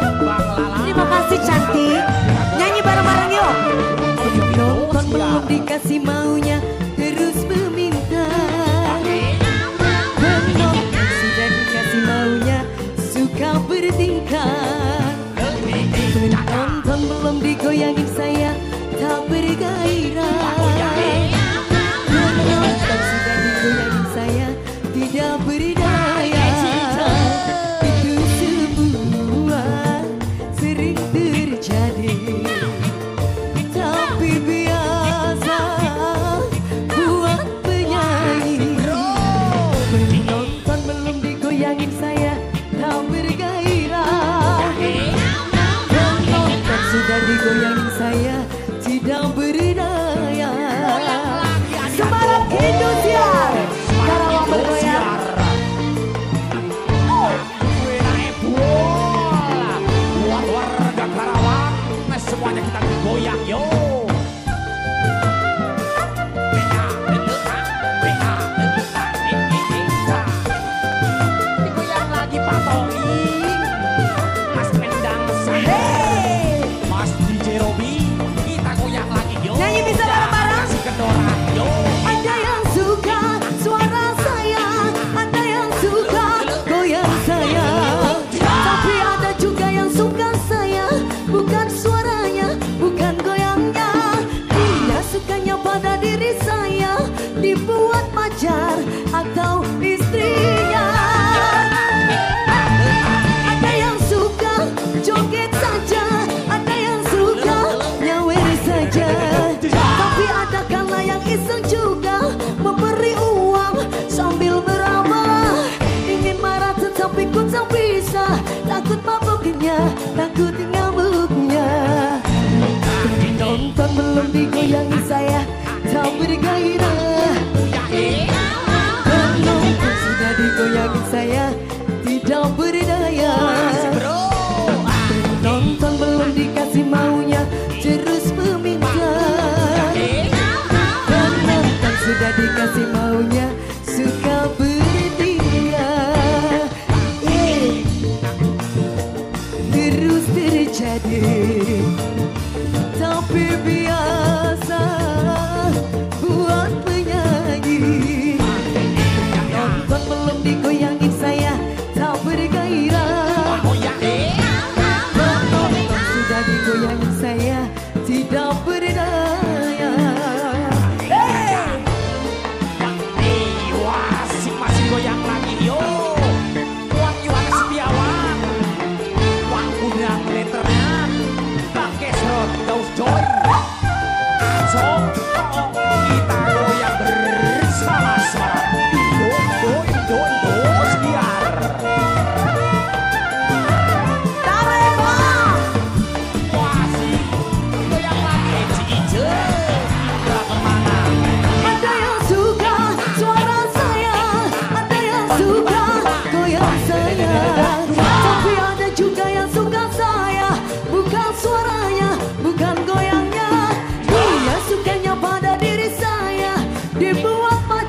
Bye. digoyang saya tidak berdaya pacar atau istrinya. Ada yang suka joget saja Ada yang suka nyawer saja. Tapi ada kala yang iseng juga Memberi uang sambil meraba Ingin marah tetapi ku tak bisa Takut mabuknya, takut ngamuknya Ditonton belum digoyangi saya Tak bergairah berdaya. Bro. Nonton belum dikasih maunya Terus meminta. Dan nonton sudah dikasih maunya Suka berdia. Terus terjadi.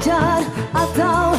dar a tal